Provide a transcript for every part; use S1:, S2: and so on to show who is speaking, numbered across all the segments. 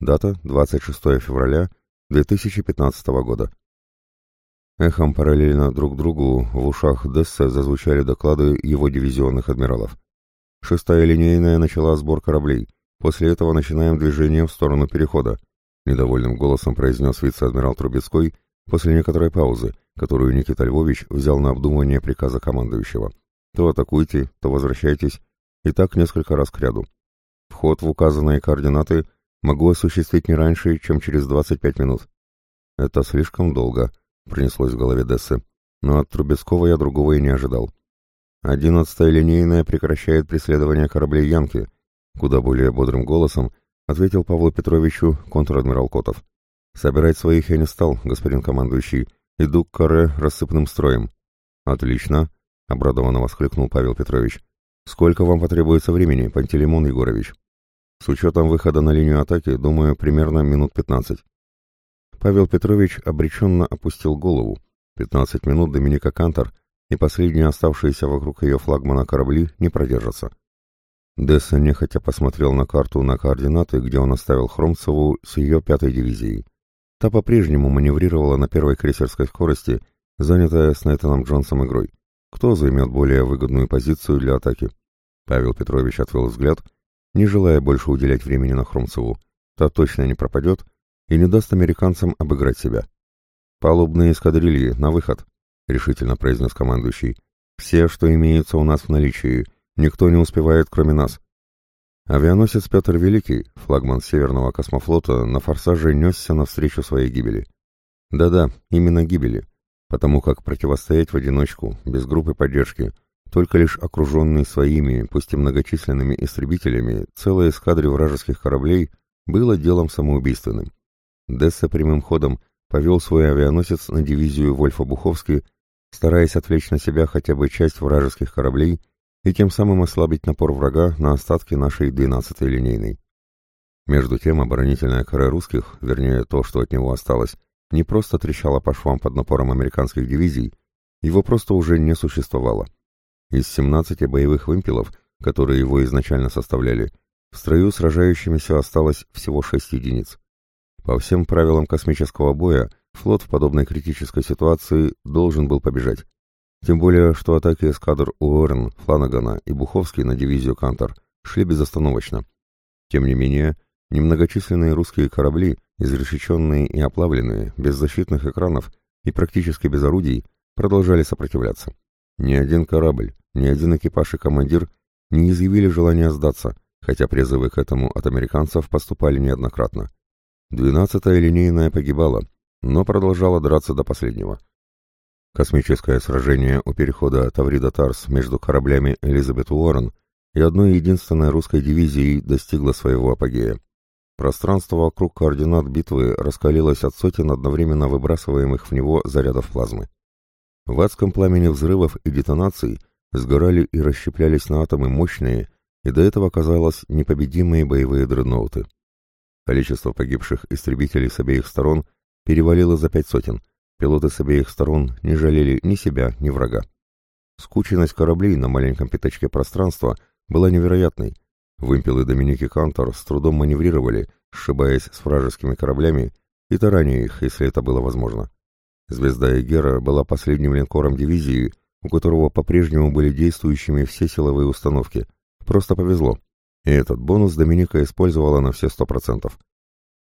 S1: Дата 26 февраля 2015 года. Эхом параллельно друг другу в ушах Десса зазвучали доклады его дивизионных адмиралов. Шестая линейная начала сбор кораблей. После этого начинаем движение в сторону перехода. Недовольным голосом произнес вице-адмирал Трубецкой после некоторой паузы, которую Никита Львович взял на обдумывание приказа командующего. То атакуйте, то возвращайтесь. И так несколько раз к ряду. Вход в указанные координаты – Могу осуществить не раньше, чем через 25 минут. Это слишком долго, принеслось в голове Дессы. Но от Трубецкого я другого и не ожидал. Одиннадцатая линейная прекращает преследование кораблей Янки, куда более бодрым голосом ответил Павлу Петровичу контр-адмирал Котов. Собирать своих я не стал, господин командующий. Иду к каре рассыпным строем. Отлично, обрадованно воскликнул Павел Петрович. Сколько вам потребуется времени, Пантелеймон Егорович? С учетом выхода на линию атаки, думаю, примерно минут 15. Павел Петрович обреченно опустил голову. 15 минут Доминика Кантор и последние оставшиеся вокруг ее флагмана корабли не продержатся. Десса нехотя посмотрел на карту на координаты, где он оставил Хромцеву с ее пятой дивизией. Та по-прежнему маневрировала на первой крейсерской скорости, занятая с Нейтаном Джонсом игрой. Кто займет более выгодную позицию для атаки? Павел Петрович отвел взгляд — не желая больше уделять времени на Хромцеву. Та точно не пропадет и не даст американцам обыграть себя. «Палубные эскадрильи, на выход!» — решительно произнес командующий. «Все, что имеется у нас в наличии. Никто не успевает, кроме нас». Авианосец Петр Великий, флагман Северного космофлота, на форсаже несся навстречу своей гибели. Да-да, именно гибели, потому как противостоять в одиночку, без группы поддержки — только лишь окруженный своими, пусть и многочисленными истребителями, целой эскадре вражеских кораблей было делом самоубийственным. Десса прямым ходом повел свой авианосец на дивизию Вольфа Буховски, стараясь отвлечь на себя хотя бы часть вражеских кораблей и тем самым ослабить напор врага на остатки нашей 12-й линейной. Между тем оборонительная каре русских, вернее то, что от него осталось, не просто трещала по швам под напором американских дивизий, его просто уже не существовало из 17 боевых вымпелов, которые его изначально составляли, в строю сражающимися осталось всего 6 единиц. По всем правилам космического боя, флот в подобной критической ситуации должен был побежать. Тем более, что атаки эскадр Уоррен, Фланагана и Буховский на дивизию «Кантор» шли безостановочно. Тем не менее, немногочисленные русские корабли, изрешеченные и оплавленные, без защитных экранов и практически без орудий, продолжали сопротивляться. Ни один корабль, ни один экипаж и командир не изъявили желания сдаться, хотя призывы к этому от американцев поступали неоднократно. Двенадцатая линейная погибала, но продолжала драться до последнего. Космическое сражение у перехода Таврида-Тарс между кораблями Элизабет Уоррен и одной единственной русской дивизией достигло своего апогея. Пространство вокруг координат битвы раскалилось от сотен одновременно выбрасываемых в него зарядов плазмы. В адском пламени взрывов и детонаций сгорали и расщеплялись на атомы мощные и до этого, казалось, непобедимые боевые дредноуты. Количество погибших истребителей с обеих сторон перевалило за пять сотен. Пилоты с обеих сторон не жалели ни себя, ни врага. Скученность кораблей на маленьком пятачке пространства была невероятной. Вымпелы Доминики Кантор с трудом маневрировали, сшибаясь с вражескими кораблями и тараня их, если это было возможно. Звезда Эгера была последним линкором дивизии — у которого по-прежнему были действующими все силовые установки. Просто повезло. И этот бонус Доминика использовала на все сто процентов.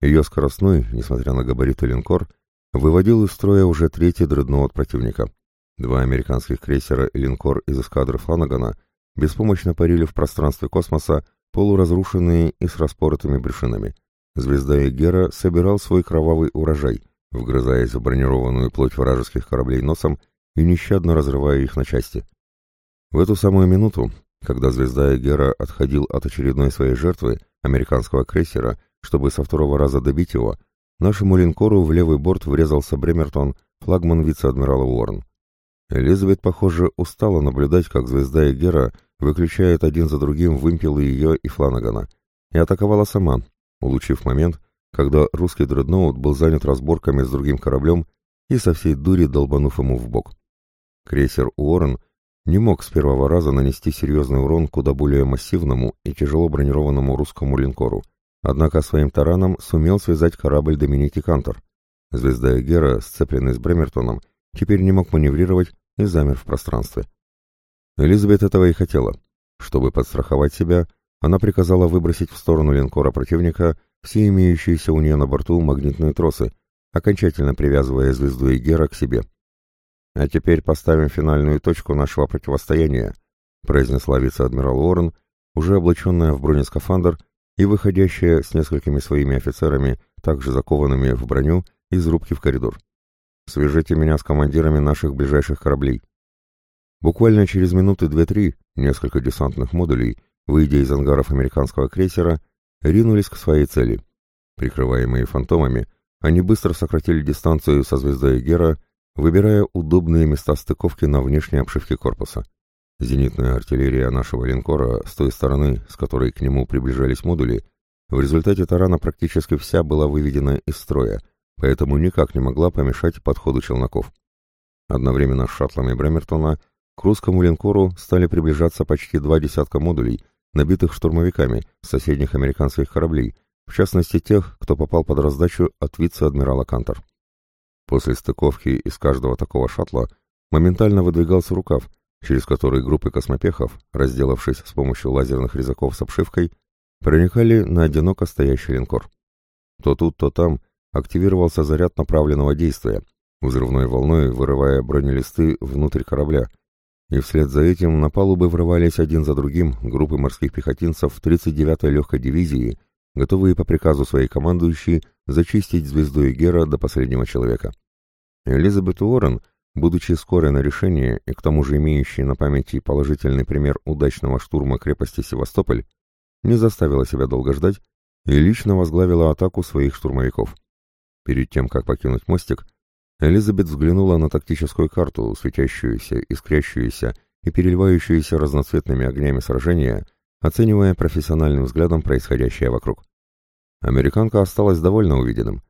S1: Ее скоростной, несмотря на габариты линкор, выводил из строя уже третий дредноут противника. Два американских крейсера и «Линкор» из эскадры Фланагана беспомощно парили в пространстве космоса, полуразрушенные и с распоротыми брюшинами. Звезда Эгера собирал свой кровавый урожай, вгрызаясь в бронированную плоть вражеских кораблей носом и нещадно разрывая их на части. В эту самую минуту, когда звезда Эгера отходил от очередной своей жертвы, американского крейсера, чтобы со второго раза добить его, нашему линкору в левый борт врезался Бремертон, флагман вице-адмирала Уорн. Элизабет, похоже, устала наблюдать, как звезда Эгера выключает один за другим вымпелы ее и Фланагана, и атаковала сама, улучив момент, когда русский дредноут был занят разборками с другим кораблем и со всей дури долбанув ему в бок. Крейсер «Уоррен» не мог с первого раза нанести серьезный урон куда более массивному и тяжело бронированному русскому линкору, однако своим тараном сумел связать корабль Доминики Кантор. Звезда Эгера, сцепленный с Бремертоном, теперь не мог маневрировать и замер в пространстве. Элизабет этого и хотела. Чтобы подстраховать себя, она приказала выбросить в сторону линкора противника все имеющиеся у нее на борту магнитные тросы, окончательно привязывая звезду Эгера к себе. А теперь поставим финальную точку нашего противостояния», произнесла славица адмирал Уоррен, уже облаченная в бронескафандр и выходящая с несколькими своими офицерами, также закованными в броню, из рубки в коридор. «Свяжите меня с командирами наших ближайших кораблей». Буквально через минуты две-три несколько десантных модулей, выйдя из ангаров американского крейсера, ринулись к своей цели. Прикрываемые фантомами, они быстро сократили дистанцию со звездой Гера выбирая удобные места стыковки на внешней обшивке корпуса. Зенитная артиллерия нашего линкора с той стороны, с которой к нему приближались модули, в результате тарана практически вся была выведена из строя, поэтому никак не могла помешать подходу челноков. Одновременно с шаттлами Бремертона к русскому линкору стали приближаться почти два десятка модулей, набитых штурмовиками соседних американских кораблей, в частности тех, кто попал под раздачу от вице-адмирала Кантор. После стыковки из каждого такого шаттла моментально выдвигался рукав, через который группы космопехов, разделавшись с помощью лазерных резаков с обшивкой, проникали на одиноко стоящий линкор. То тут, то там активировался заряд направленного действия, взрывной волной вырывая бронелисты внутрь корабля, и вслед за этим на палубы врывались один за другим группы морских пехотинцев 39-й легкой дивизии, готовые по приказу своей командующей зачистить звезду Эгера до последнего человека. Элизабет Уоррен, будучи скорой на решение и к тому же имеющей на памяти положительный пример удачного штурма крепости Севастополь, не заставила себя долго ждать и лично возглавила атаку своих штурмовиков. Перед тем, как покинуть мостик, Элизабет взглянула на тактическую карту, светящуюся, искрящуюся и переливающуюся разноцветными огнями сражения, оценивая профессиональным взглядом происходящее вокруг. Американка осталась довольно увиденным.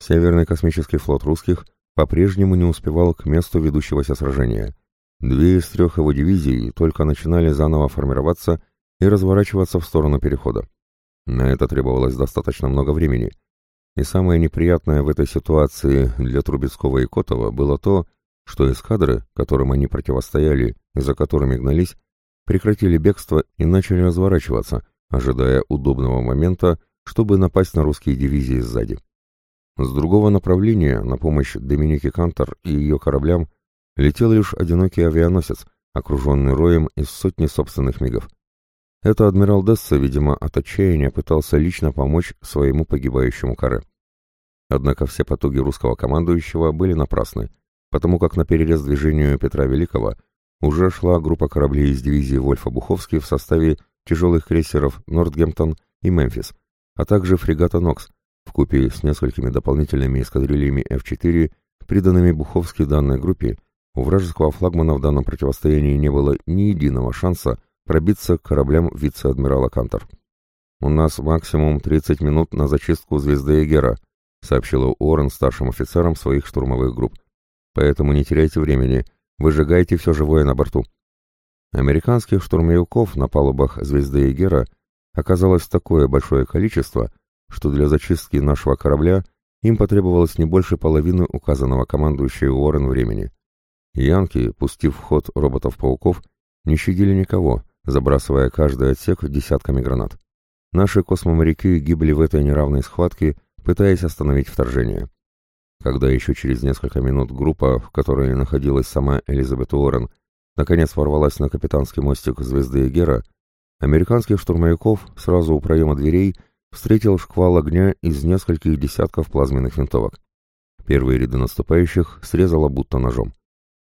S1: Северный космический флот русских по-прежнему не успевал к месту ведущегося сражения. Две из трех его дивизий только начинали заново формироваться и разворачиваться в сторону перехода. На это требовалось достаточно много времени. И самое неприятное в этой ситуации для Трубецкого и Котова было то, что эскадры, которым они противостояли и за которыми гнались, прекратили бегство и начали разворачиваться, ожидая удобного момента, чтобы напасть на русские дивизии сзади. С другого направления на помощь Доминике Кантор и ее кораблям летел лишь одинокий авианосец, окруженный роем из сотни собственных мигов. Это адмирал Десса, видимо, от отчаяния пытался лично помочь своему погибающему каре. Однако все потуги русского командующего были напрасны, потому как на перерез движению Петра Великого уже шла группа кораблей из дивизии Вольфа-Буховский в составе тяжелых крейсеров «Нортгемптон» и «Мемфис», а также фрегата «Нокс», вкупе с несколькими дополнительными эскадрильями F-4, приданными Буховски данной группе, у вражеского флагмана в данном противостоянии не было ни единого шанса пробиться к кораблям вице-адмирала Кантор. «У нас максимум 30 минут на зачистку звезды Эгера», сообщила Уоррен старшим офицерам своих штурмовых групп. «Поэтому не теряйте времени, выжигайте все живое на борту». Американских штурмовиков на палубах звезды Эгера – Оказалось такое большое количество, что для зачистки нашего корабля им потребовалось не больше половины указанного командующей Уоррен времени. Янки, пустив в ход роботов-пауков, не щадили никого, забрасывая каждый отсек десятками гранат. Наши космоморяки гибли в этой неравной схватке, пытаясь остановить вторжение. Когда еще через несколько минут группа, в которой находилась сама Элизабет Уоррен, наконец ворвалась на капитанский мостик звезды Гера. Американский штурмовиков сразу у проема дверей встретил шквал огня из нескольких десятков плазменных винтовок. Первые ряды наступающих срезало будто ножом.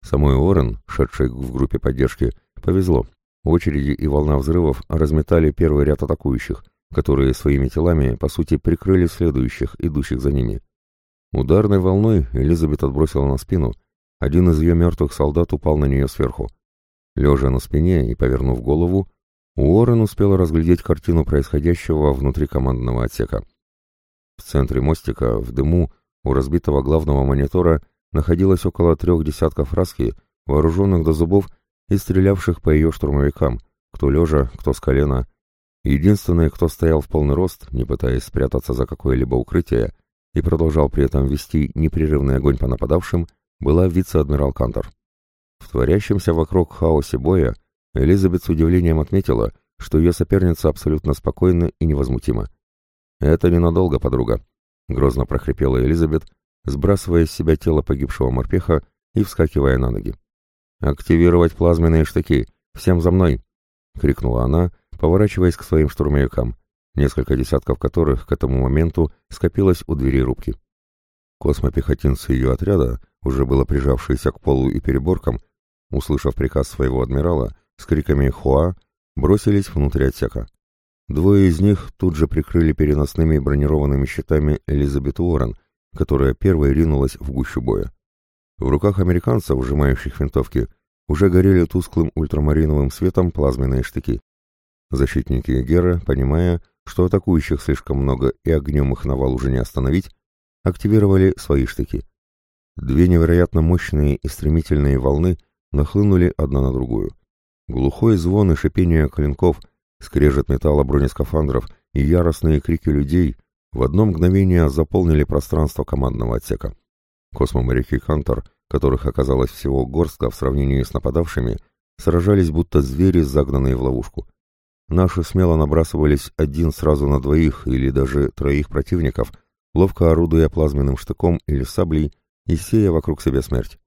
S1: Самой Орен, шедшей в группе поддержки, повезло. Очереди и волна взрывов разметали первый ряд атакующих, которые своими телами, по сути, прикрыли следующих, идущих за ними. Ударной волной Элизабет отбросила на спину. Один из ее мертвых солдат упал на нее сверху. Лежа на спине и повернув голову, Уоррен успел разглядеть картину происходящего внутри командного отсека. В центре мостика, в дыму, у разбитого главного монитора находилось около трех десятков раски, вооруженных до зубов и стрелявших по ее штурмовикам, кто лежа, кто с колена. Единственный, кто стоял в полный рост, не пытаясь спрятаться за какое-либо укрытие, и продолжал при этом вести непрерывный огонь по нападавшим, была вице-адмирал Кантор. В творящемся вокруг хаосе боя – Элизабет с удивлением отметила, что ее соперница абсолютно спокойна и невозмутима. «Это ненадолго, подруга», — грозно прохрипела Элизабет, сбрасывая с себя тело погибшего морпеха и вскакивая на ноги. «Активировать плазменные штыки! Всем за мной!» — крикнула она, поворачиваясь к своим штурмовикам, несколько десятков которых к этому моменту скопилось у двери рубки. Космопехотинцы ее отряда, уже было прижавшиеся к полу и переборкам, услышав приказ своего адмирала, с криками «Хуа!» бросились внутрь отсека. Двое из них тут же прикрыли переносными бронированными щитами Элизабет Уоррен, которая первой ринулась в гущу боя. В руках американцев, сжимающих винтовки, уже горели тусклым ультрамариновым светом плазменные штыки. Защитники Гера, понимая, что атакующих слишком много и огнем их навал уже не остановить, активировали свои штыки. Две невероятно мощные и стремительные волны нахлынули одна на другую. Глухой звон и шипение клинков, скрежет металла бронескафандров и яростные крики людей в одно мгновение заполнили пространство командного отсека. Космоморяки Хантер, которых оказалось всего горстка в сравнении с нападавшими, сражались будто звери, загнанные в ловушку. Наши смело набрасывались один сразу на двоих или даже троих противников, ловко орудуя плазменным штыком или саблей и сея вокруг себя смерть.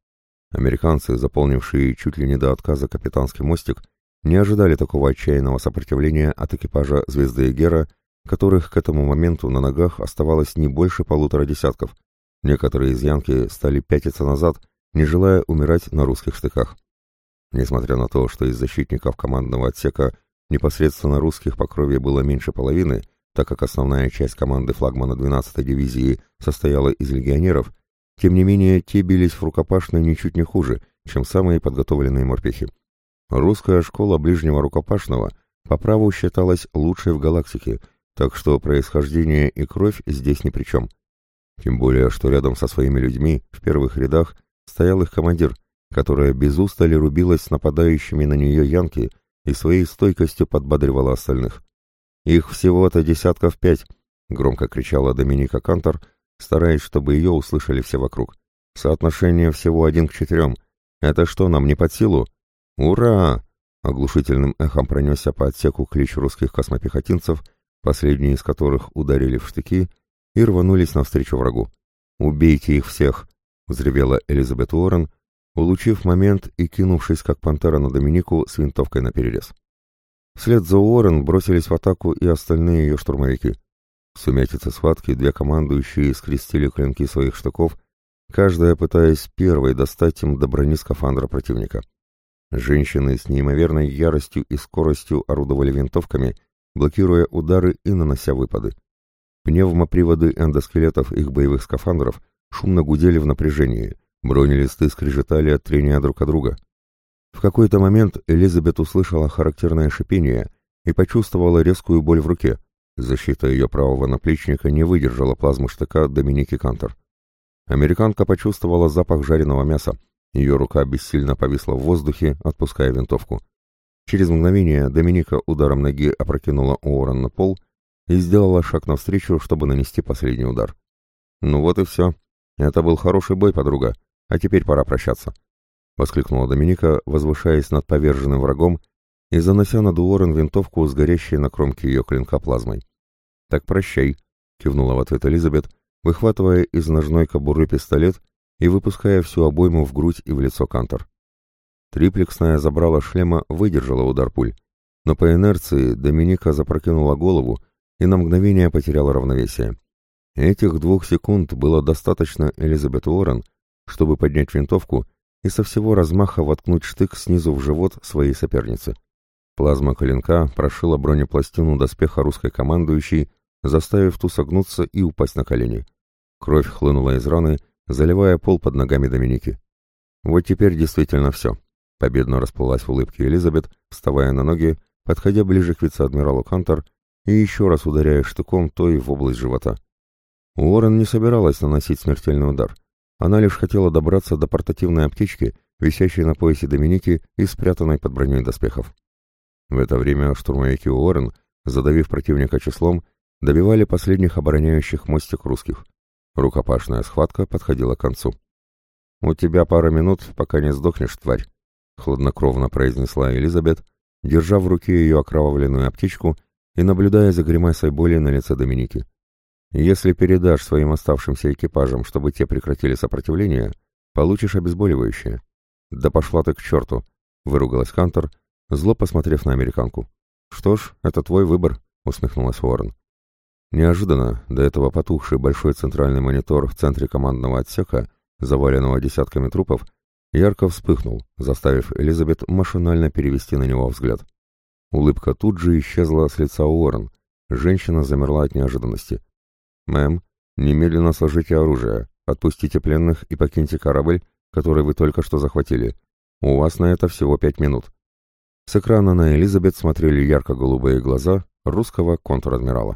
S1: Американцы, заполнившие чуть ли не до отказа капитанский мостик, не ожидали такого отчаянного сопротивления от экипажа «Звезды Гера, которых к этому моменту на ногах оставалось не больше полутора десятков. Некоторые из янки стали пятиться назад, не желая умирать на русских штыках. Несмотря на то, что из защитников командного отсека непосредственно русских по крови было меньше половины, так как основная часть команды флагмана 12-й дивизии состояла из легионеров, тем не менее, те бились в рукопашной ничуть не хуже, чем самые подготовленные морпехи. Русская школа ближнего рукопашного по праву считалась лучшей в галактике, так что происхождение и кровь здесь ни при чем. Тем более, что рядом со своими людьми, в первых рядах, стоял их командир, которая без устали рубилась с нападающими на нее янки и своей стойкостью подбадривала остальных. «Их всего-то десятков пять!» — громко кричала Доминика Кантор — стараясь, чтобы ее услышали все вокруг. Соотношение всего один к четырем. Это что, нам не под силу? Ура! Оглушительным эхом пронесся по отсеку клич русских космопехотинцев, последние из которых ударили в штыки и рванулись навстречу врагу. «Убейте их всех!» — взревела Элизабет Уоррен, улучив момент и кинувшись, как пантера на Доминику, с винтовкой наперерез. Вслед за Уоррен бросились в атаку и остальные ее штурмовики — в Сумятица схватки, две командующие скрестили клинки своих штыков, каждая пытаясь первой достать им до брони скафандра противника. Женщины с неимоверной яростью и скоростью орудовали винтовками, блокируя удары и нанося выпады. Пневмоприводы эндоскелетов их боевых скафандров шумно гудели в напряжении, бронелисты скрежетали от трения друг от друга. В какой-то момент Элизабет услышала характерное шипение и почувствовала резкую боль в руке — Защита ее правого наплечника не выдержала плазмы штыка Доминики Кантер. Американка почувствовала запах жареного мяса. Ее рука бессильно повисла в воздухе, отпуская винтовку. Через мгновение Доминика ударом ноги опрокинула Уоррен на пол и сделала шаг навстречу, чтобы нанести последний удар. «Ну вот и все. Это был хороший бой, подруга. А теперь пора прощаться», — воскликнула Доминика, возвышаясь над поверженным врагом и занося над Уоррен винтовку с горящей на кромке ее клинка плазмой. «Так прощай», — кивнула в ответ Элизабет, выхватывая из ножной кобуры пистолет и выпуская всю обойму в грудь и в лицо Кантор. Триплексная забрала шлема выдержала удар пуль, но по инерции Доминика запрокинула голову и на мгновение потеряла равновесие. Этих двух секунд было достаточно Элизабет Уоррен, чтобы поднять винтовку и со всего размаха воткнуть штык снизу в живот своей соперницы. Плазма коленка прошила бронепластину доспеха русской командующей, заставив ту согнуться и упасть на колени. Кровь хлынула из раны, заливая пол под ногами Доминики. Вот теперь действительно все. Победно расплылась в улыбке Элизабет, вставая на ноги, подходя ближе к вице-адмиралу Кантор и еще раз ударяя штыком той в область живота. Уоррен не собиралась наносить смертельный удар. Она лишь хотела добраться до портативной аптечки, висящей на поясе Доминики и спрятанной под броней доспехов. В это время штурмовики Уоррен, задавив противника числом, добивали последних обороняющих мостик русских. Рукопашная схватка подходила к концу. «У тебя пара минут, пока не сдохнешь, тварь», — хладнокровно произнесла Элизабет, держа в руке ее окровавленную аптечку и наблюдая за гримасой боли на лице Доминики. «Если передашь своим оставшимся экипажам, чтобы те прекратили сопротивление, получишь обезболивающее». «Да пошла ты к черту!» — выругалась Хантер, зло посмотрев на американку. «Что ж, это твой выбор», — усмехнулась Уоррен. Неожиданно до этого потухший большой центральный монитор в центре командного отсека, заваленного десятками трупов, ярко вспыхнул, заставив Элизабет машинально перевести на него взгляд. Улыбка тут же исчезла с лица Уоррен. Женщина замерла от неожиданности. «Мэм, немедленно сложите оружие, отпустите пленных и покиньте корабль, который вы только что захватили. У вас на это всего пять минут». С экрана на Элизабет смотрели ярко-голубые глаза русского контр-адмирала.